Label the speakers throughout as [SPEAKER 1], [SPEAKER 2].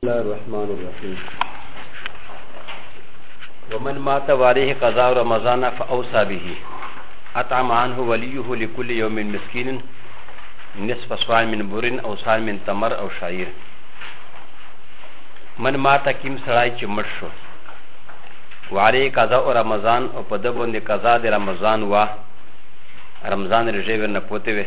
[SPEAKER 1] بسم الله الرحمن الرحيم
[SPEAKER 2] ومن مات وعليه قضاء رمضان فأوصى به أطعم عنه وليه لكل يوم مسكين نصف صاع من بر أو صاع من تمر أو شعير من مات كم سړی چې مړ شو وعليه قضاء رمضان او په ده باندې قضا د رمضان وه رمضان رژې ورنه پوتې وې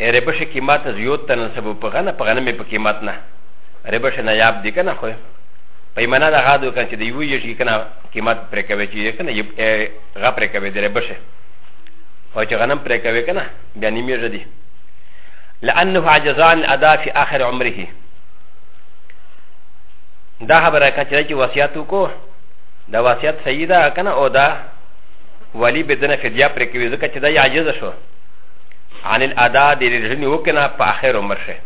[SPEAKER 2] ا ربش قیمت زیوت تن سبو په غنه په غنه مې په قیمت نه ربش نه یاب دی کنه خو پیمانه دا غادو کنه چې دی وی یشي کنه قیمت پر کوي چې کنه یب غ پر کوي د ربش او چې غنم پر کوي کنه بیا نیمه ردی لانه عجزان ادا فی اخر عمره دا خبره کنه چې وصیت کو دا وصیت صحیح ده کنه او دا ولی بدنه فدیه پر کوي ځکه چې دا عاجز شو عن الادا د رجنی وکنه په اخر عمر شه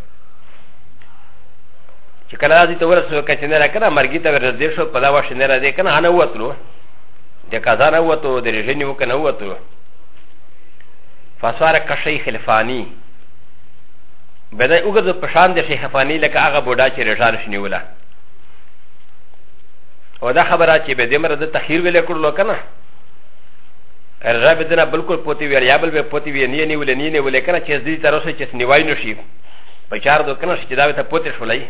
[SPEAKER 2] چې کله راځي ته ورسو کچې نه راکنه مرګي ته ورځې شو په دا واش نه راځي کنه انا وتلو د قضا نه وتو د رجنی وکنه وتلو فصار کشي خلفانی بدا اوګه د پشان د شیخ فانی لکه هغه بوډا چې رجال شنیوله او دا خبره چې به دې مر د تخیر ویل کړلو کنه رب دنا بالکل پوتی وی یا بل به پوتی وی نه نه ولې نه نه ولې کنه چې دې تر اوسه چې نیوای نشي په چار دو کنه چې دا ته پوتی شولای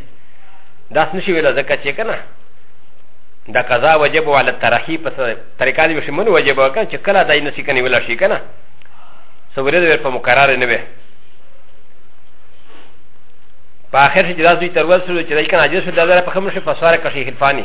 [SPEAKER 2] داس نشي ویل ځکه چې کنه دا قضا وجب او علت ترحی په طریقه دې شمن وجب وکړه چې کله دای نشي کنه ولا شي کنه سورې دې په مقرر نه وي په اخر کې دا دوی تر وسلو چې دای کنه اجازه ده په خمر شي فساره کشي خلفانی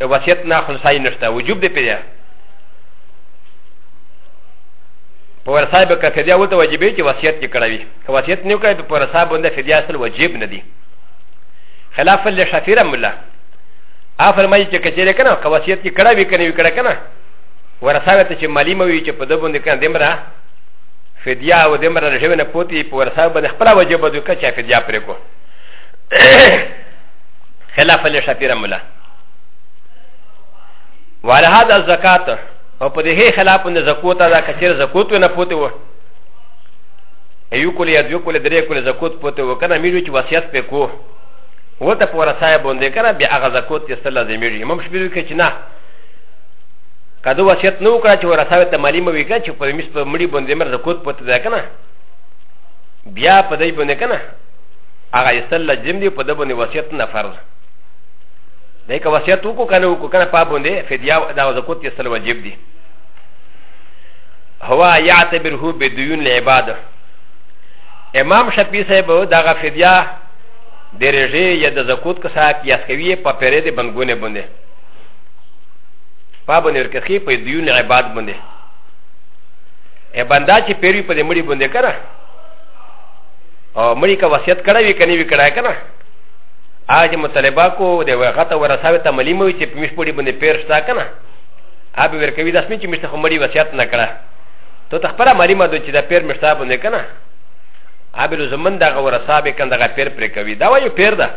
[SPEAKER 2] ا وصیت نه خلصای نشته وجوب دی پیدا په ورثه به که فدیا ولته واجبې چې وصیت کې کړوي که وصیت نه وکړي په ورثه باندې فدیا اصل واجب نه دی خلاف له شفیره مولا ا فرمایي چې کچېره کنه که وصیت کې کړوي کنه وی کړه کنه ورثه ته چې مالی موي چې په دبوندې کنه دمره فدیا او دمره رژوي نه پوتي په ورثه باندې خپل واجب دوی کچا فدیا پرې کو خلاف له شپیره مولا وعلى هذا الزکات او په دې خلاف نه زکوت دا کچیر زکوت نه پوتې و ایو کول یا دوی کول درې کول زکوت پوتې و کنه میرو چې وصیت په کو و ته پورا صاحب باندې کنه بیا هغه زکوت یې سره لازمي امام شپیره کې چې نه کدو وصیت نو کړ چې ورساوي ته مالی مو وکړ چې په مس په مړي باندې مر زکوت پوتې ده کنه بیا په دې باندې کنه هغه ایستل لازم دی په د باندې وصیت نه فرض دی که وصیت وکړو که نه وکړو که نه په باندې فدیا دا زکوت ایستل واجب دی هو یعتبره بدیون العباد امام شفیع صاحب دغه فدیا د رژې یا د زکوت که صاحب یاس کوي په پیرې د بنګونه باندې په باندې ورکخي په دیون عباد باندې ا بندا چې پیری په دې مړي باندې کړه او مړي کا وصیت کړی وي کني وي کړای کنه اج مطالبه کو د وغته ورساوي ته ملي مو چې پمیش پوری باندې پیر شتا کنه اب ورکوي داس می چې مشته خو مړي وصیت نه کړه ته تخپره مری ما دوی چې دا پیر مشتا باندې کنه اب له زمن دا ورسابه کنده غا پیر پر کوي دا وایو پیر ده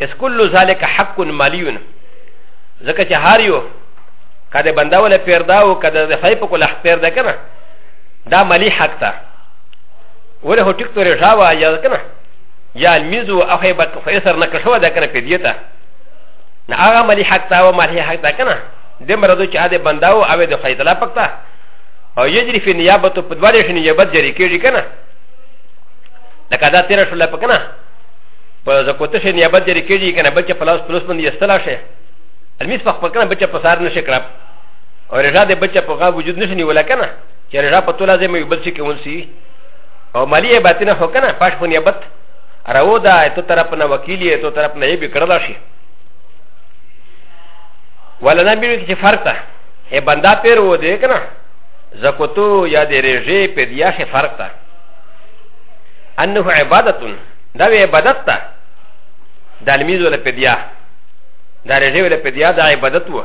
[SPEAKER 2] اس کل ذالک حق مالیون ځکه چې هر یو کده بنده ولا پیر دا او کده د فای په کول حق پیر ده کنه دا مالی حق ده ولې هو ټیک تورې شاوه یا کنه یا میزو اخی بک فیسر نه کښو ده کنه پیدیتا نه هغه ملي حق تا و ملي حق تا کنه د مرادو چې اده بنداو او د خیدلا پکتا او یجری فی نیابت په دواله شنی یبت جری کیږي کنه لکه دا تیر شو لپاره کنه په زکوت شنی یبت جری کیږي کنه بچ پلاس پلوس باندې استلا شي المیس په خپل کنه بچ په سار نشي کړب او رجا د بچ په غا وجود نشي نیول کنه چې رجا په تولا زمي بل شي کې ونسي او مالی عبادتنا هو کنه پاش خو نیابت راو دا تو طرف نه وکیلی تو طرف نه یبی کړل شي ولا نه بیرو چې فرق ده ای بندا پیر و دې کنه زکوتو یا دې رژې په دیا شي فرق ده انه عبادت دا وی عبادت ده د المیز ولا په دیا دا رژې ولا په دیا دا عبادت و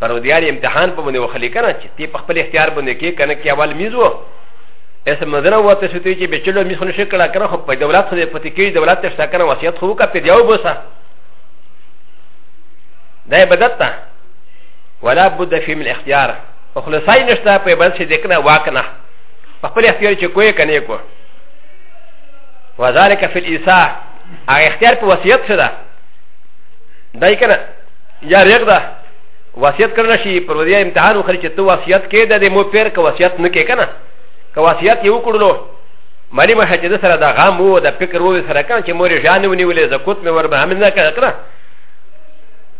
[SPEAKER 2] پر دیاري امتحان په باندې وخلی کنه تی په خپل اختیار باندې کې کنه کې اول میز وو اس مدنه وته شو تی چې به چلو میز خنشه کړه کنه خو په دولت خو په تکي دولت ته شته کنه وصیت خو کا په دیو بوسه دا عبادت ته ولا بد فی من اختیار او خلاصای نشته په بل شي دکنه واکنه په خپل اختیار چې کوی کنه کو وذالک فی الایسا هغه اختیار په وصیت شته دای کنه یا ریګ ده وصیت کړل شي پر ودی امتحان وکړي چې ته وصیت کې د دې مو پیر که وصیت نه کې کنه که وصیت یې وکړلو مالي مه چې د سره د غم وو د فکر وو سره کنه چې مور یې ژانې ونیولې زکوت مې ور به هم نه کړه کنه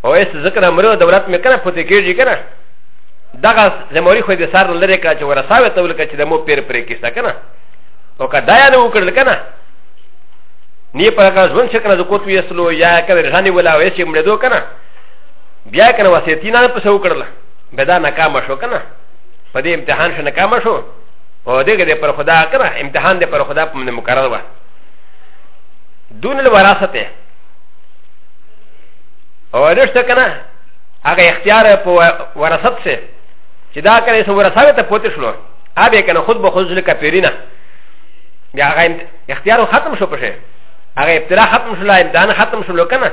[SPEAKER 2] او اس ذکر امرو دولت مې کنه پته کېږي کنه دغه زموري خو دې سار لري کړه چې ورساوي ته ولکه چې د مو پیر پرې کېسته کنه او که دا نه وکړل کنه نی پر هغه ژوند چې کنه زکوت ویسلو یا کنه ژانې ولا وې چې مړې دو کنه بیا کنه وسیتی نه پسې وکړله به دا ناکامه شو کنه په دې امتحان شو ناکامه شو او دغه دې پر خدا کنه امتحان دې پر خدا په من مقرر و دون الوراثته او رښت کنه هغه اختیار په وراثت سره چې دا کنه سو ورثه ته پوت شلو ابه کنه خود به خود ځل کپیرینه بیا هغه اختیار ختم شو پشه هغه ابتلا ختم شو لا امتحان ختم شو کنه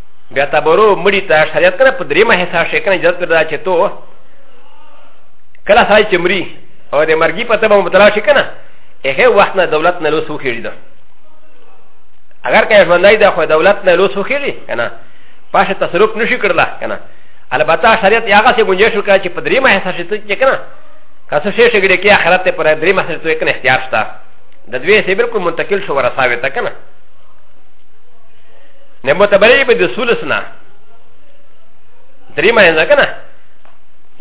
[SPEAKER 2] بیا تبرو مړی ته شریعت کنه په دریمه حصہ شي کنه جات پیدا چې تو کله سای چې مری او د مرګي په تبه مبتلا شي کنه هغه وخت نه دولت نه لوس وخیږي دا اگر که ژوندای دا خو دولت نه لوس وخیږي کنه پاشه تصرف نشي کړلا کنه البته شریعت هغه څه گنجائش وکړه چې په دریمه حصہ شي ته کنه کاسو شي شګړي کې اخرت ته پر دریمه حصہ ته کنه اختیار شته د دوی سه بالکل منتقل شو ورساوي ته کنه ن م ت ب ر ي ب د س و ل س ن ا دريما هنا كنا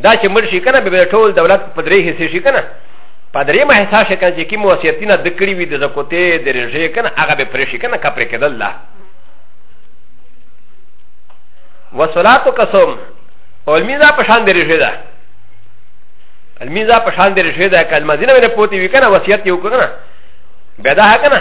[SPEAKER 2] دا چې مرشي کنه به ټول دولت په درې حصے شي کنه په درې ما حصہ شي کنه چې کوم وصیتونه د کړی وي د زکوتې د رژې کنه هغه به پرې شي کنه کپرې کېدل لا وصلاتو قسم او المیزا په شان د رژې ده المیزا په شان د رژې ده کله مدینه باندې پوتې وی کنه وصیت یو کنه بیا دا کنه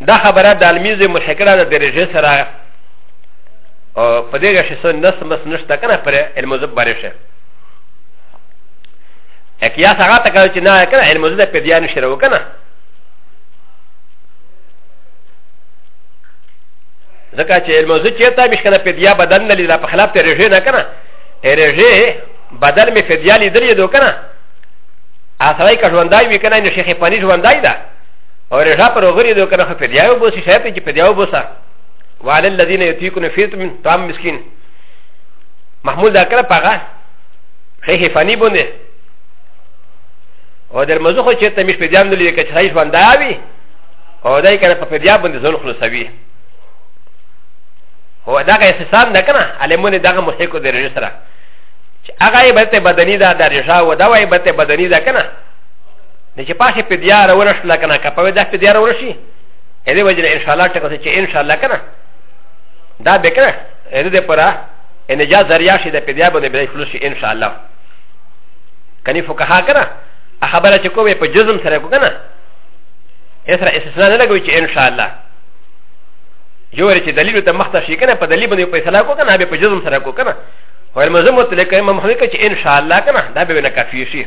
[SPEAKER 2] دا خبره د المیز محکره د درجه سره په دې کې څه نس مس نشته کنه پر علم زب باندې شه اکیا څنګه تا کړ چې نه کنه علم زب په دې نه شروع کنه ځکه چې علم زب چې تا مش کنه په دې بدن نه لیدا په خلاف ته رژه نه کنه رژه بدل می فدیالی دلی دو کنه اصلای که ژوندای وی کنه نو شیخ پانی ژوندای ده او رجا پر وغری دو کنه په دیاو بوسی شایته چې په دیاو بوسا وعلى الذين يتيكون في طعام مسكين محمود دا کړه پاغه هي فانی بونه او در مزه خو چې ته مش په دیام نه لیکه چې هیڅ باندې اوی او دای کنه په دیام باندې ځون خلاصوي هو دا که احساس نه کنه علمونه دا مستحق دی رجسره چې هغه عبادت بدني دا د رجا و دا عبادت بدني دا کنه د چې پاسې په دیا راوړل شو لکه نه کپوي دا په دیا راوړل شي هدې وجه ان شاء الله ټکو چې ان شاء الله کنه دا به کنه هدې د پرا ان جا ذریعہ شي د په دیا باندې به خلوص شي ان شاء الله کني فقها کنه خبره چې کومه په جزم سره کو کنه اسره استثناء نه لګوي چې ان شاء الله جوړ چې دلیل ته مخته شي کنه په دلیل باندې په اصلاح کو کنه به په جزم سره کو کنه ولمزم مطلق امام حنیفه چې ان شاء الله کنه دا به نه کافي شي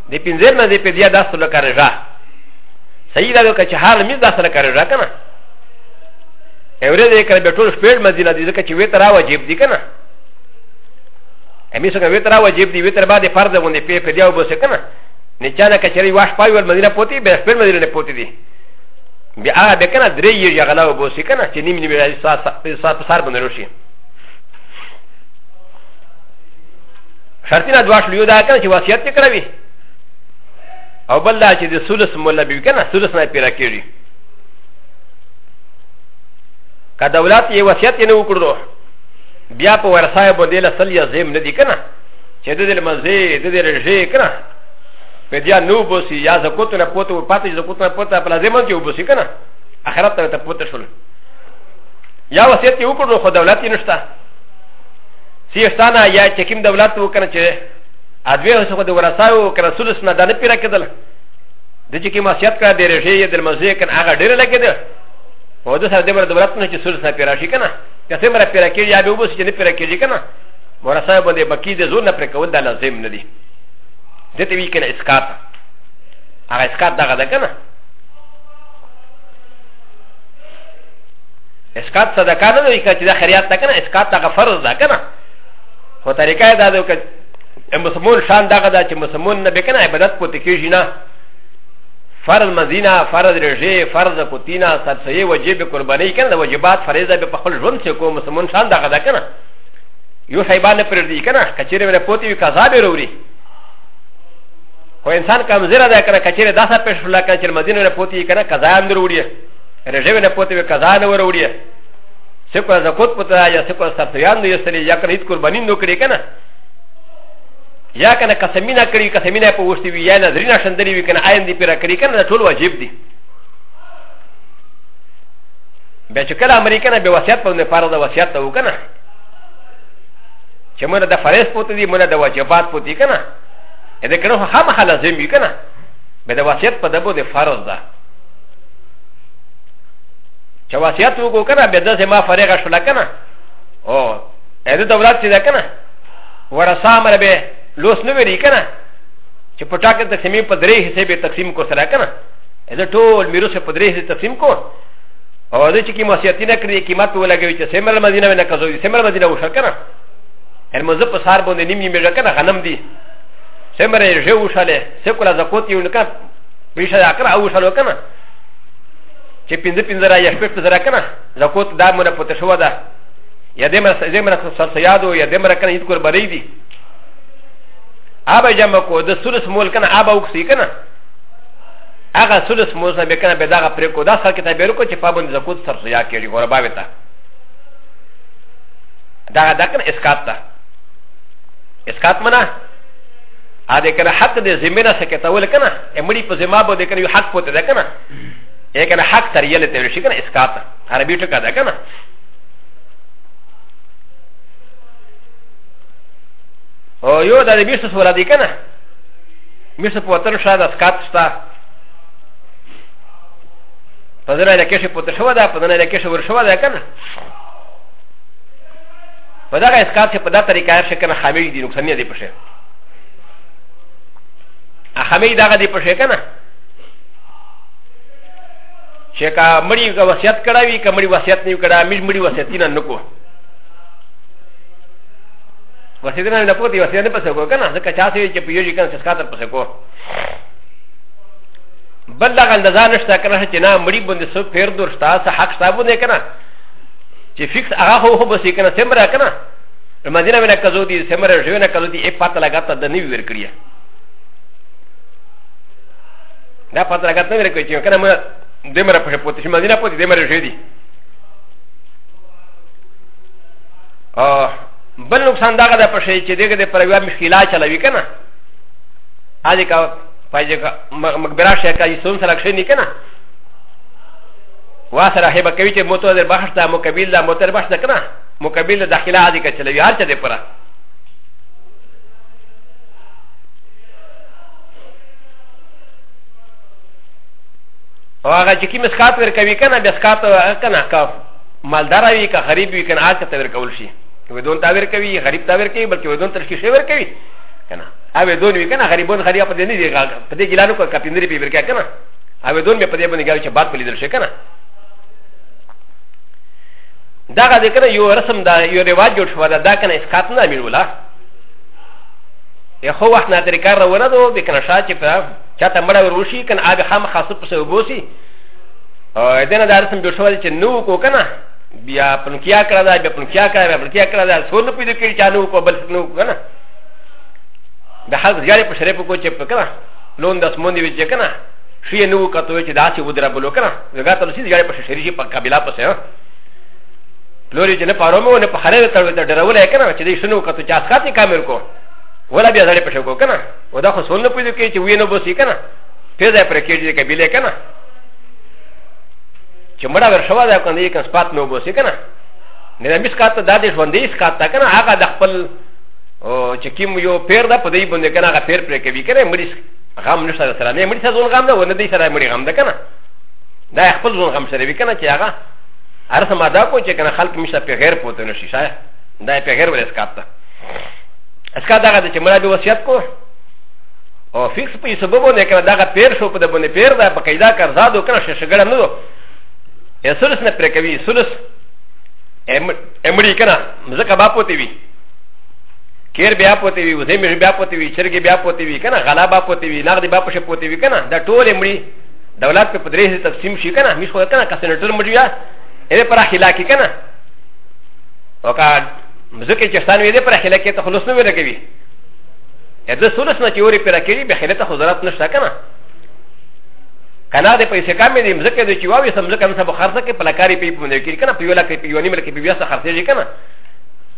[SPEAKER 2] د پنځه نه دې په دې داسته لکه رجا صحیح ده که چې حال مې داسته لکه رجا کنه اورې دې کړ به ټول شپږ مزینه دي ځکه چې وې ترا واجب دي کنه امي څنګه وې ترا واجب دي وې تر باندې فرض غوندې په په دې او بس کنه نه چا نه کچري واش پای ول مدینه پوتي به شپږ مدینه نه پوتي دي بیا هغه به کنه درې یې جګړه او بس کنه چې نیم نیم راځي سات سات سر باندې روشي شرطی نه دواش لیو دا کنه چې وصیت یې کړوي او بل دا چې د سولس مولا بي کنه سولس نه پیرا کېږي که دولت یې وصیت یې نه وکړو بیا په ورسای باندې له سل یا زم نه دي کنه چې د دې لمزه د دې رژې کنه په دې نو بوسي یا زکوت نه پوت او پاتې زکوت نه پوت په لازم کې وبوسي کنه اخرت ته ته پوت شول یا وصیت یې وکړو خو دولت یې نشته سيستان يا چكيم دولت وكنا چه ادوية وسخو دو ورساو وكنا سلس نا دانه پیرا کدل دو چه كيم اسيات کرا دي رشي يا دل مزوية كن آغا دير لگه دل و دو سر دمر دولت نا چه سلس نا پیرا شي کنا کسی مرا پیرا کير يا بيو بس چه نپیرا کير کنا ورساو بنده بکی دي زور نا پر کول دا لازم ندي دته وی کنا اسکات آغا اسکات دا غدا کنا اسکات صدقه نه وي چې دا خیرات ده کنه اسکات هغه فرض ده کنه خو طریقه یې دا ده که مسلمون شان دغه ده چې مسلمون نه به کنه عبادت پوتې کېږي نه فرض مدینه فرض رژې فرض پوتینه سرسیې وجب قرباني کنه د واجبات فرضه به په خپل ژوند کې کوم مسلمون شان دغه ده کنه یو شیبان نه پرېږدي کنه کچېرې مې پوتې وي قضا به وروړي خو انسان کمزره ده کنه کچېرې داسه پېښ شوله کنه چې مدینه نه پوتې کنه قضا هم وروړي رجب نه پوتې قضا نه وروړي سکو زکوت پوتې یا سکو سرتویان دی سره یا کنه هیڅ قرباني نه کړی کنه یا کنه قسمینه کړی قسمینه په وشتي وی یا نظرینه شندري وی کنه آیند پیرا کړی کنه ټول واجب دي بیا چې کله امریکا نه به وصیت په نه فرض وصیت ته وکنه چې مونږ د فرض پوتې دي مونږ د واجبات پوتې کنه اذا كانوا خامخا لازم يكنا بدا وصيت قدبو دي فرض ده چې وصیت وکړو کنه به داسې ما فارغ شول کنه او اې د اولاد چې ده کنه ورثه مر به لوس نه ویری کنه چې پټا کې تقسیمې په درې حصے به تقسیم کو سره کنه دا ټول میروس په درې حصے تقسیم کو او دا چې کی مسیاتی نه کړی قیمت ولګوي چې سیمل مدینه ونه کزوي سیمل مدینه وشو کنه المزه په سار باندې نیم نیم ډکنه غنم دی سیمل یې ژو شاله سیکولا زکوت یو نه کنه به شي دا کړه او شلو کنه چې پنځه پنځه را یا شپږ زره کنه زکوت دا مونږ پته شو ده یا دې مر دې مر سر سیادو یا دې مر کنه هیڅ کور بری دي ابا جمع کو د سلس مول کنه ابا وکسي کنه هغه سلس مول نه کنه به دا پرې کو دا سر کې ته بیرو کو چې پابند زکوت سر سیا کېږي غوربا وتا دا دا کنه اسکات تا اسکات منا ا د کنه حق د زمينه سکه ته ول کنه امړي په زما به د کنه یو حق پته ده کنه ا کنه حق تر یله ته شي کنه اسقاط عربي ټکا ده کنه او یو د بیس سره دی کنه میس په وتر شاده اسقاط شته په دغه لکه شي پته شو ده په دغه لکه شي ور شو ده کنه په دغه اسقاط په دغه طریقه شي کنه خامي دي نقصان نه دی پشه اخمي دغه دی پښې کنه چې کا مړی کا وصیت کړه وی کا مړی وصیت نه کړه مړی مړی وصیت نه نکو وصیت نه نه پوتې وصیت نه پسې کو کنه ځکه چا سي چې پیوږي کنه څه خاطر پسې کو بل دغه اندازه نشته کنه چې نه مړی باندې سو پیر دور شته حق شته باندې کنه چې فکس هغه هو هو بسې کنه سمره کنه ر م د ي ن ا وینا کزو دی سمر ژونا کزو دی ای پاتا لگاتا د نیوی ورکړی دا پاتا لگاتا نه ورکړی چې کنه ما دمر په پوت شي مدینه پوت دمر ژوی دی ا بل نقصان دا غدا په شي چې دغه د پرویا مشکلا چلوي کنه ا دې کا پایځه کا مقبره شي کا یې سون سره کښې نه کنه واسره هبه کوي چې موتو در بحث دا مو قبیل دا موتر بحث دا کنه مقابل داخله عادي که چلوي هر چا دې پره او هغه چې کوم سکات ورکوي که نه بیا سکات که نه که مالدار وي که غریب وي که نه هر چا ته ورکول شي ودون ته ورکوي غریب ته ورکوي بلکې ودون ته شي ورکوي که نه هغه ودون وي که نه غریبون غریب په دې نه دي په دې ګیلانو کو کپیندري پې ورکوي که نه هغه ودون بیا په دې باندې ګاوي چې باد په لیدل شي که نه دا غا ذکر یو رسم دا یو رواج جوړ شو دا دا کنه اسقاط نه امیر ولا یخو وخت نه طریقه را ونه دو به کنه شاته په چاته مړ وروشي کنه آب خام خاصه په سو بوسي او دنه دا رسم جوړ شو چې نو کو کنه بیا پنکیا کړه دا بیا پنکیا کړه بیا پنکیا کړه دا څو نه پیدا کړی چانو کو بل نو کنه د حضرت جاري په شریف کو چې په کنه لون داس مونږ وی چې کنه شي نو کتو چې داسې ودره بلو کنه غا ته نسي جاري پښه شريجي په قبيله پسې ها لوري جن پارومو نه په خره ته ته ډرول کنه چې دې شنو کته چا خاطي کامل کو ولا بیا ځړې پښه کو کنه ودا خو سول نه پوي کې چې وینو بوسي کنه پیدا پر کې دې قبيله کنه چې مړه ورشوا ده کنه یې کس پات نو بوسي کنه نه مې سکاته د دې ژوندې سکاته کنه هغه د خپل چې کیم یو پیر ده په دې باندې کنه هغه پیر پرې کوي کنه مریض غم نشته سره نه مریض ځون غم ده ونه دې سره مریض غم ده کنه دا خپل ځون غم سره وی کنه چې هغه هر سم ادا کو چې کنه خلک مشه په غیر پوتو نشي شای دا په غیر ول اسکات ده اسکات دا چې مړه به وصیت کو او فکس په سبب نه کنه دا پیر شو په دبونه پیر دا په قاعده قرضا دو کنه شګړ نه دو یا سلس نه پر کوي سلس امړي کنه مزکه با پوتې وی کیر بیا پوتې وی وزې مې بیا پوتې وی چرګې بیا پوتې وی کنه غلا با پوتې وی نغدي با پښه پوتې وی کنه دا ټول امړي دولت په درې حصې تقسیم شي کنه همیش خو کنه که سېنېټر مړي یا دې پر اخلا کې کنه او که مځکه چې ستان وي دې پر اخلا کې ته خلوص نه ورکوي ا د سولس نه چې اوري پر اخلي به خلته خو ضرورت نشته کنه کنه د پیسې کمې دي مځکه دې چې واوي سم ځکه نن سبا خرڅه کې پلکاري پی په کې کنه په یو لکه په یو نیمه کې په بیا څه خرڅې دي کنه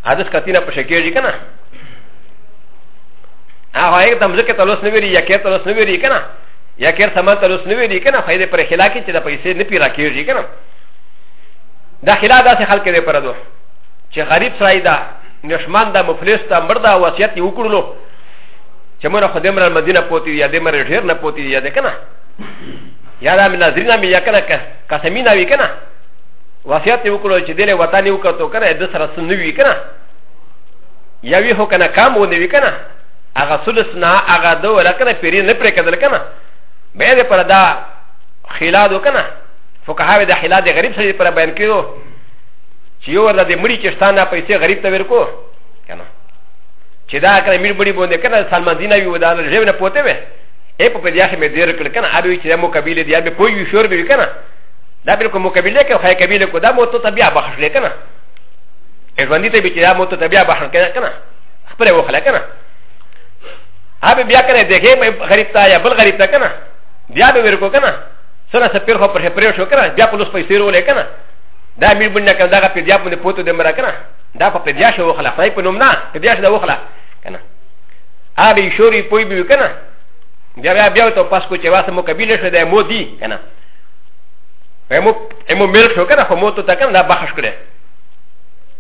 [SPEAKER 2] حادث کتینه په شکې دي کنه هغه یو دم ځکه تلوس نه ویری یا کې تلوس نه ویری کنه یا کیر سامان ته لوس نه ویلي که نه فایده پر خلا کې چې د پیسې نه پیرا کېږي که نه دا خلا داسې خلک دی پر دو چې غریب سړی ده نشمان ده مفلس ده مړ ده وصیت یې وکړلو چې موږ خو دې مره مدینه پوتې یا دې مره ډېر نه پوتې یا دې که نه یا دا مې ناظرینه مې یا که نه قسمینه وي که نه وصیت یې وکړو چې دله وطن یې وکړو کنه د سره سن وی کنه یا وی هو کنه کام و نه وی کنه هغه سلس نه هغه د ورکنه پیری نه پرې کېدل کنه به دې پر دا خلاد وکنه فقها د خلاد غریب سره پر بیان کړو چې یو ورته د مړي چشتانه پیسې غریب ته ورکو کنه چې دا کنه مړي مړي باندې کنه سلمان دینه وی ودا ژوند نه پوتې وې اې په دې اخر مې دیر کړ کنه اړ وی چې مو قبيله دی به کوی وی شور به کنه دا بالکل مو قبيله کې خای قبيله کو دا مو ته بیا بخښ لې کنه ژوندۍ ته به چې دا مو ته بیا بخښ کنه خپل وخلا کنه هغه بیا کنه دغه غریب تا یا بل غریب تا کنه بیا به ورکو کنه سره سپیر خو پر پرې شو کنه بیا په لوس پیسې ورولې کنه دا مې باندې کنه دا په بیا باندې پوتو دې مرا کنه دا په بیا شو وخلا خدای په نوم نه په بیا شو وخلا کنه هغه به شوري پوي به کنه بیا بیا بیا ته پاس کو چې واسه مو قبيله شو دا مو دي کنه مو مو مل شو کنه خو مو ته کنه دا بخښ کړي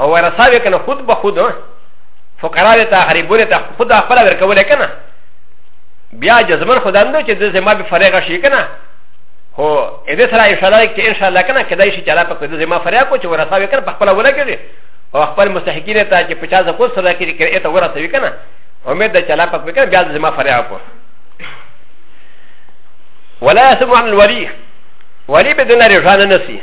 [SPEAKER 2] او ورثاوي کنه خود به خود فقرا دې ته غریبونه ته خود خپل ورکول کنه بیا جزمن خدا نه چې د زما به فرغ شي کنه هو اې دې سره ان شاء الله کې ان شاء الله کنه کدای شي چې لا په دې زما فرغ کو چې ورثاوي کنه په خپل ولګي او خپل مستحقین ته چې 50 کو سره کې کې ته ورثاوي کنه امید ده چې لا په کنه بیا زما فرغ کو ولا يسمع عن الولي ولي بدون رجعان نسي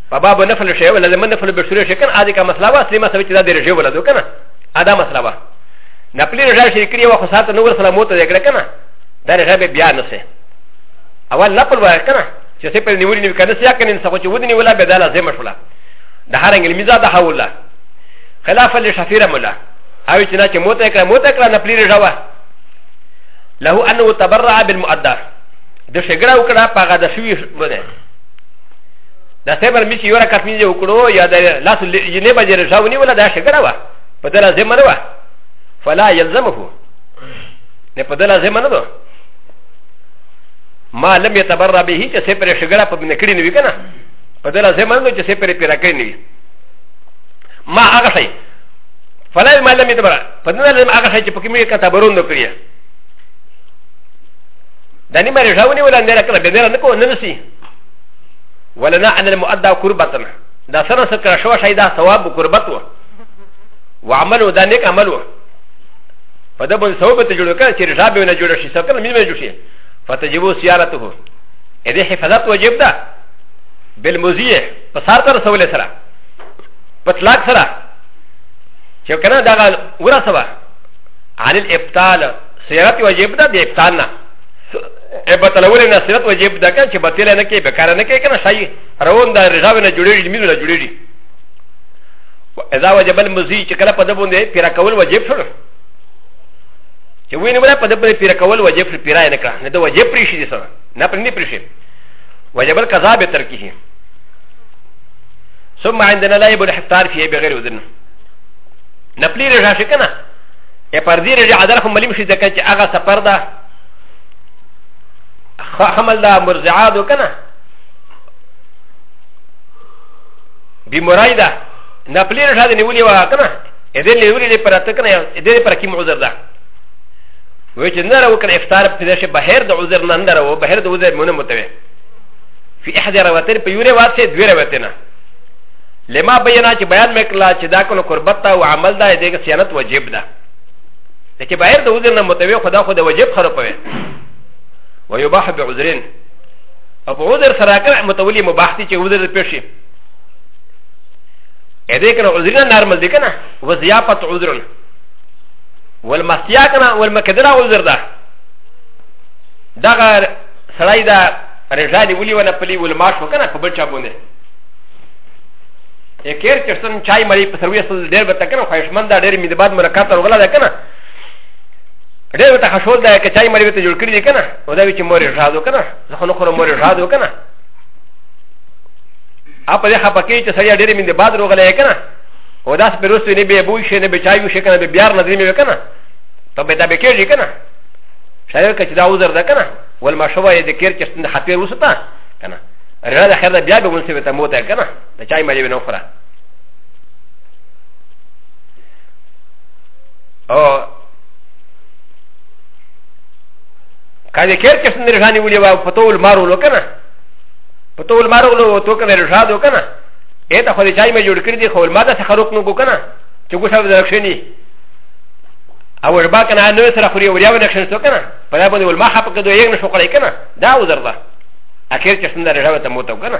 [SPEAKER 2] په باب نفل شی ولا لمن نفل به شروع شي کنه اده کا مسله وا سلیمه سوي چې دا درجه ولا دو کنه ادا مسله وا نپلی رجا شي کړی وا خو سات نو ور سلام وته دکړه کنه دا رجا به بیا نه سه اول نپل وا کنه چې سې په نیولې نیو کنه سیا کنه څه چې ودنی ولا به دا لازم شولا د هر انګل میزا د حواله خلاف لشفیره مولا او چې نه چې موته کړه موته کړه نپلی رجا وا له انه تبرع بالمؤدى د شګړه وکړه په غدا شوی باندې دا سبر مشي یو رکعت مې وکړو یا د لاس یې نه بجې رښاونی ولا دا شګړه وه په دلا زمه نه وه فلا يلزمه نه په دلا زمه نه ده ما لم يتبرع به چې سپر شګړه په نکړی نه وی کنه په دلا زمه نه چې سپر پیرا کړی نه وی ما هغه شي فلا ما لم يتبرع په دلا زمه هغه شي چې په کومه کې تبرون نکړي دا نیمه رښاونی ولا نه راکړه به نه نه کو نه نسی ولنا ان المؤدى قربتنا دا سره سره شو شي دا ثواب قربت و وعمل دا نیک عمل و په دې باندې ثواب ته جوړ کړ چې رجاب نه جوړ شي سره مين نه جوړ شي فتجبو سيارته اې دې حفاظت واجب ده بالمزيه په سار تر سوال سره په طلاق سره چې کنه دا ورسوه عن الابطال سيارت واجب ده د ابطال نه ابتل ولې نصیحت وجب ده کنه چې بتل نه کې بکار نه کې کنه شای روان دا رغاوې نه جوړېږي مینه نه جوړېږي اذا وجب المزي چې کله په دې باندې پیرا کول وجب شو چې وینې ولا په دې باندې پیرا کول وجب شو پیرا نه کړه نه دا وجب پرې شي دي سره نه پرې نه پرې شي وجب القضاء به تر کې ثم عندنا لا يبل حتار فيه بغير وزن نپلی رجا شکنه ا پر دې رجا عدالت هم ملیم شي ځکه چې هغه سفر ده حمل دا مرزعات وکنه بیمورای ده نه پلیر شاد نیولی وا کنه اذن نیولی دی پر تکنه اذن پر کی معذر ده وی چې نه راو کنه افطار په دې شه بهر د عذر نه نه راو بهر د عذر مونږ متوي فی احد رواتر په یوره وات سه دوی رواتنه لما بینا چې بیان مکلا چې دا کنه قربت او عمل ده دغه صيانت واجب ده د کبایر د عذر نه متوي خدا خو د وجب خره پوي و یباح بعذرین او په عذر سره کړه متولي مباح دي چې عذر پیښ شي ا دې کنه عذرنا نارمل دي کنه و زیافت عذرن والمسیا کنه والمقدره عذر ده دغه سړی دا رجالي ولي ونه پلی ولماش وکنه په بل چا باندې ا کیر چې څنګه چای مری په سروي اصل ډېر به تکنه خوښمن دا ډېر میدباد مرکات ته وغلا ده کنه ډېر ته خشول ده چې چای مری ته جوړ کړی دی کنه او دا چې مورې ژادو کنه زه خو نو خو مورې ژادو کنه اپ دې خپه کې چې سړی ډېر میدباد وغلا کنه او داس په روسو نه به بوي شي نه به چای وي شي کنه به بیار نه دی مې کنه ته به دا به کېږي کنه شاید که چې دا وزر ده کنه ول ما شوه دې کیر چې ستنه خپې وسته کنه رړه خیر ده بیا به ونسې ته موته کنه د چای مړې ونه خوره او کله کېر کې څنګه رښانې ولې وا په تول مارو لو کنه په تول مارو لو تو کنه رښاد وکنه اته خو دې چای مې جوړ کړی دی خو ما دا څه خروق نو کو کنه چې ګوښه درښنی او ربا کنه نو سره خوري وریا ونه خښن تو کنه په دا باندې ول ما خپ کده یې نشو کړی کنه دا وزر ده اخر چې څنګه رښاد ته موته کنه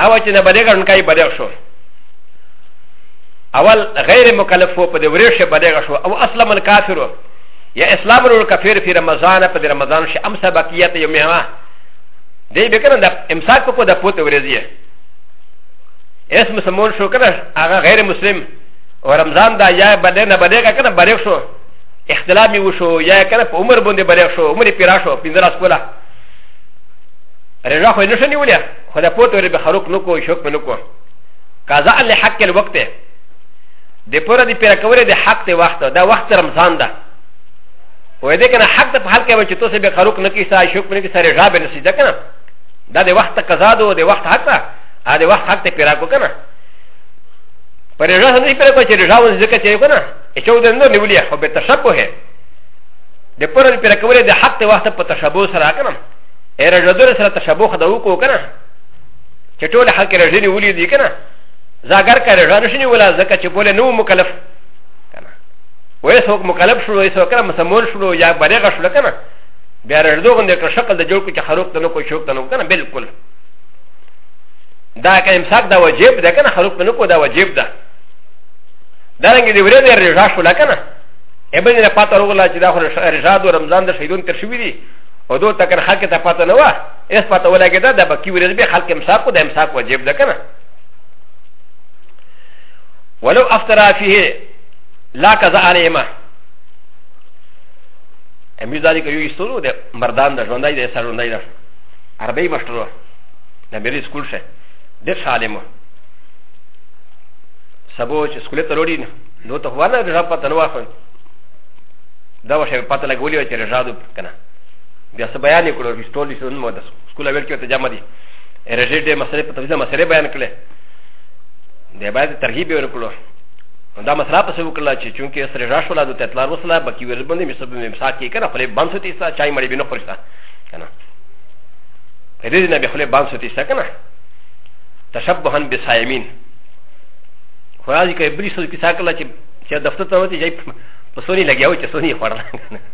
[SPEAKER 2] او چې نه بلغ ان کای بلغ شو اول غیر مکلف وو په دې ورې شه بلغ شو او اسلم الکافر یا اسلام ورو کافر په رمضان په رمضان شه امس بقیت یومه دی به کنه د امساک په د پوت ورځي اسم سمون شو کنه هغه غیر مسلم او رمضان دا یا بده نه بده کنه بلیغ شو اختلاف می وشو یا کنه په عمر باندې بلیغ شو عمر پیرا شو پینځه راس کوله رجا خو نه شنی ولیا خو د پوتو ربي خروق نه کوو شوق نه کوو قضا له حق له وخت د پوره د پیرا کولې د حق ته وخت دا وخت رمضان ده و دې کنه حق ته په حال کې چې تاسو به خروق نه کیسا شوق نه کیسا رضا به نشي ده کنه دا د وخت قضا ده د وخت حق ده ا د وخت حق ته پیرا کو کنه پر رضا نه پیرا کو چې رضا و ذکر چې کنه چې و دې نو نیولې خو به تشبوه ده د پوره د پیرا کولې د حق ته وخت په تشبوه سره کنه ا ر ج د ر س ر ت ش ب و خ د و ک و ک ن ا چې ټول حق ر ج ن ي ولي دي کنه زاګر کړ ر ج نشني ولا زکه چې بوله نو مکلف کنه وې څوک مکلف شو وې څوک را مسمول شو یا بلغ شو کنه بیا ر ج دوغند کړ شکل د جوړ کو چې خروق تنو کو شوق تنو کنه بالکل دا که امساک دا واجب ده کنه خروق تنو کو دا واجب ده دا رنګ دی ورې د ر ج شو لکنه ابن ر ف ا ت ر و ل ا چې دا خو ر ج د رمضان د شهیدون تر شوی دي او دو تکر خلق ته پته نه وه اس پته ولګېده د بکی ورځ به خلق امساک و د امساک واجب ده که نه ولو افترا فيه لا قضا عليهما امي ذلك يو يستورو ده مردان ده ژوندای ده سر ژوندای ده عربي مشترو ده ملي سکول شه ده شالمو سبو چې سکول ته وروړي نو ته وانه رجا پته نه واخلي دا وشه پته لګولې چې رجا کنه بیا څه بیان یې کړو رښتول دي سن مو د سکول ویل کې ته جمع دي رژې دې مسلې په تفصیل مسلې بیان کړې د باید ترغیب یې ورکړو دا مسله پسې وکړه چې چونکې سره راش ولا د تطلار وسله بکی ور باندې مې سبب مې مساک کې کنه خپل باندې ستې سا چای مړې بنو خورستا کنه دې نه به خپل باندې ستې سا کنه تشبهن بصائمین خو راځي کې بری سو کې ساکله چې چې دفتر ته وته جاي په سونی لګیاو چې سونی خورل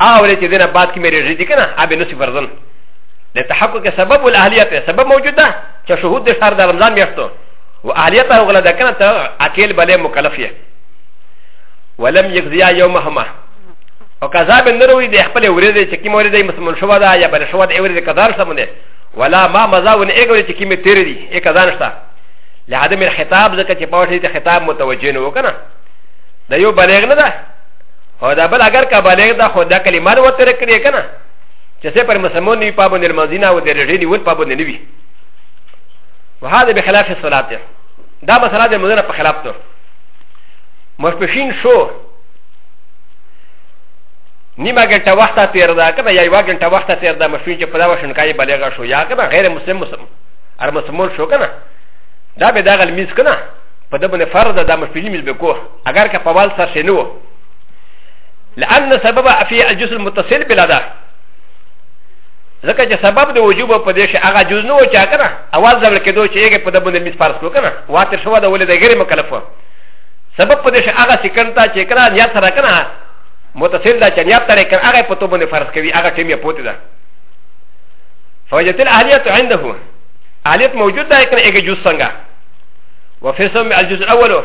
[SPEAKER 2] هغه ولې چې دنه بعد کې مې رېږي دي کنه ابي نو صفر زن د تحقق سبب الاهلیت سبب موجود ده چې شهود د شهر د رمضان میاشتو و اهلیت هغه غلا ده کنه ته اکیل بلې مکلف یې ولم یقضیا یومهما او کذاب نروي د خپل ورېدې چې کی مورې د مسلمان شو ده یا بل شو ده ورېدې قدار سم نه ولا ما مزا ون ایګورې چې کی مې تیر دي یې قدار شته لعدم الخطاب ځکه چې پاوټې ته خطاب متوجه نه وکنه دا یو بلیغ نه ده او دا بل اگر که بالغ ده خو دا کلمه نو تر کړی کنه چې څه پر مسلمان نه پابند المنزینه او د رجې نیول پابند نه وي وهذا بخلاف الصلاه دا مسله د مدنه په خلاف ده مشپشین شو نیمه ګنټه وخت تیر ده کنه یا یو ګنټه وخت تیر ده مشپشین چې په دا وشن کای بالغ شو یا کنه غیر مسلم مسلم ار مسلمان شو کنه دا به دا غل میز کنه په دبن فرض ده مشپشین میز به کوه اگر که پوال سر شنو لأن سبب في الجزء المتصل بلا ده ځکه چې سبب د وجوب په دې شي هغه جز نه و چې کنه اول ځل کې دوی چې یې په دبن میز فرض کو کنه واتر شو دا ولې د غیر مکلف و سبب په دې شي هغه سکند ته چې کنه نیت سره کنه متصل ده چې نیت سره کنه هغه په تو باندې فرض کوي هغه ټیم یې پوت ده فوجت الاهلیت عنده اهلیت موجود ده کنه هغه جز څنګه وفي سم الجزء الاول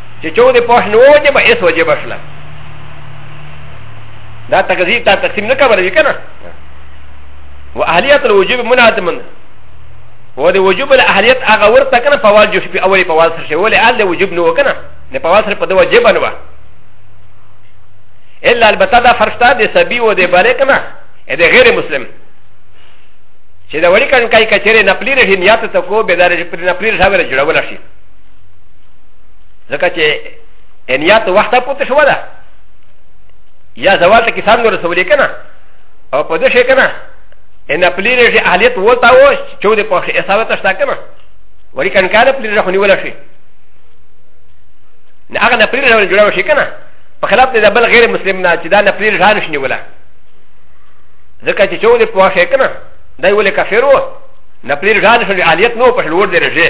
[SPEAKER 2] چې چو دې پوښ نه وجه به اس وجه بشله دا تقدیر تا تقسیم نه کوي کنه و اهلیت الوجوب منادمن و د وجوب الاهلیت هغه ورته کنه په واجب شي په اولي په واجب شي ولې ال د وجوب نه وکنه نه په واجب په د واجب نه و الا البته دا فرشته د سبي و د بلک نه د غیر مسلم چې دا وړي کړه کای کچره نپلی رهي نیات ته کو به دار چې پر نپلی رهي جوړول شي ځکه چې انیات وخته پوت شو ده یا زوال ته کسان نو رسولې کنه او په دې شي کنه ان خپلې رېږي اهلیت وتا و چې د په حساب ته شته کنه وری کان کار خپلې رېږي خونی ولا شي نه هغه نه خپلې رېږي جوړاو شي کنه په خلاف دې بل غیر مسلم نه چې دا نه خپلې رېږي نشنی ولا ځکه چې چوه دې په واشه کنه دا یو له کافر و نه خپلې رېږي نشنی اهلیت نو په لور دې رېږي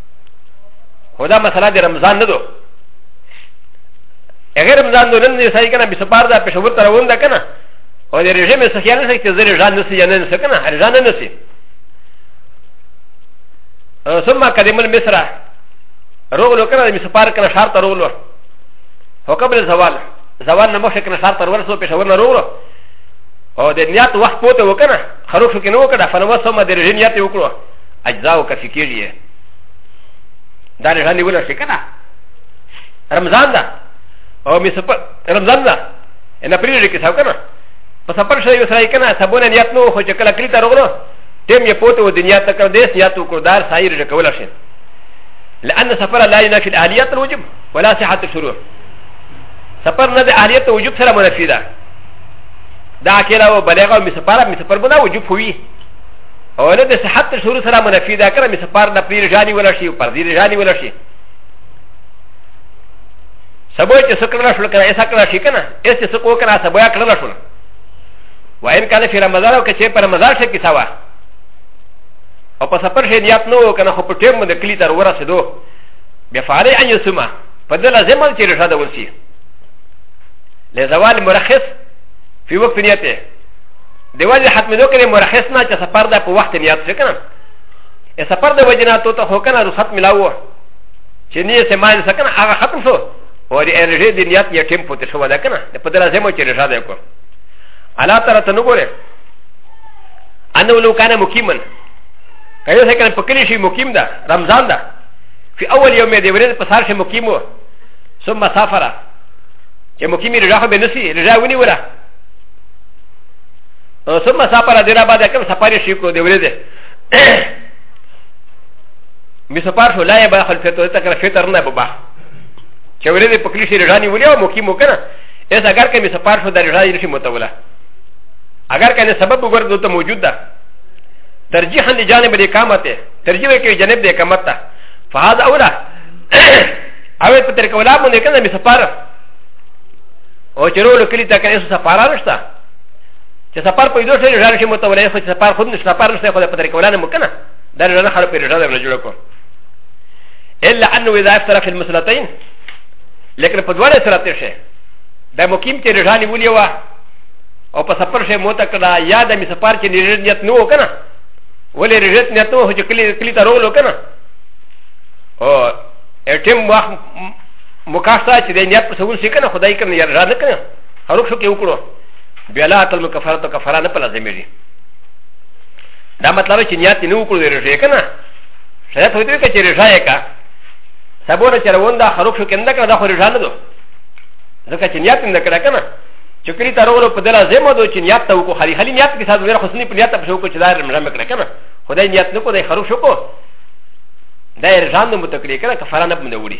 [SPEAKER 2] خو دا مسله د رمضان نه ده غیر رمضان نو نن یې سړی کنه به سپار دا پېښور ته روان ده کنه او د رژیم څخه یې نه سکته زری ځان نه سي نه نه کنه هر ځان نه سي ثم قدم مصر رغلو کنه می سپار کنه شهر ته رغلو هو قبل زوال زوال نه مخکې کنه شهر ته ورسو پېښور نه رغلو او د نیات وخت پوته وکنه خروف کې نه وکړه فنوسو ما د رژیم نیات وکړو اجزا او کفي کېږي دا نه غني ولا شي کنه رمضان دا او می سپر رمضان دا ان اپریل کې څاو کنه په سفر شوی وسای کنه سبونه نیت نو خو چې کله کلی ته رغلو تم یې پوته و دنیا ته کړ دیس نیت وکړ دار سایر رې کولا شي لأن سفر لا ينافي الأهلية الوجب ولا صحة الشروع سفر نه د اهلية الوجب سره منافي ده دا کله و بلغه او مسفر مسفر بنا وجب هوي او نه د صحت تر شروع سره منفي ده کله مې سپار نه پرې رجاني ولا شي پر دې رجاني ولا شي سبا چې څه کړل شول کنه ایسا کړل شي کنه ایس چې څه کو کنه سبا کړل شول وان کله چې رمضان او کچې پر رمضان شي کیسه وا او په سفر شي نیت نو کنه خو په ټیم باندې کلی تر ورسېدو بیا فعلی ان یسما په دې لازم چې رښاد ورسي لزوال مرخص في وقت نيته د وجه حتمېدو کې مرخص نه چې سفر ده په وخت نیت شي که نه ا سفر د وجه نه تو ته خو که نه رخصت ملاوه چې نیې سه مال سه که نه هغه ختم شو او د انرژي د نیت یې ټیم پوتې شوه ده که نه د په دغه ځای مو چې رژا دی کو الله تعالی ته نه ګورې انه لو کان مقیما که یو څه کنه په کلي شي مقیم ده رمضان ده فی اول یوم د ورځې په سهار شي مقیم و ثم سافره چې مقیمي رژا خو به نسی رژا ونیوله او ثم سفر دیرا بعد کوم سفر شي کو دی ورده می سفر شو لا یبا خل فطر ته کړه فطر نه بابا چې ورده پکلی شي رانی ولې او مقیم وکړه اس اگر که می سفر شو د رانی نشي متوله اگر که سبب وګرځو ته موجود ده ترجیحا لجانب الاقامت ترجیح کوي جانب د اقامت ته فهذا اولا او په تر کولا باندې کنه می سفر او چې رولو کلی ته کنه سفاره نشته چې سفر په دوه شری ځان شي متولای خو چې سفر خود نشته سفر نشته خو په طریقه ولانه مکنه دا نه خړ په رجا نه جوړ کو الا انه اذا افترا في المسلتين لكن په دوه سره تیر شي دا مقیم چې رجا نیولې و او په سفر شي موته کړه یا د می سفر چې نیت نو وکنه ولې رجت نیت نو چې کلی کلی ته رولو کنه او اټم واخ مکاستا چې د نیت په سوال شي کنه خدای کوم نه یاد نه کنه هر څوک یې وکړو بیا لا تل مکفاره ته کفاره نه پلا زمېږي دا مطلب چې نیت نه وکړو د رژې کنه شاید هوی دوی چې رژا یې کا سبوره چې روان دا هر څوک نه کنه دا خو رژا نه دو ځکه چې نیت نه کړه کنه چې کلی ته ورو په دلا زمو دو چې نیت ته وکړو خالي خالي نیت کې ساده ور خصني په نیت په شو کو چې دا رمضان مکړه کنه خدای نیت نه کو دای خروف شو کو دا رژان نه متکړه کنه کفاره نه بنوړي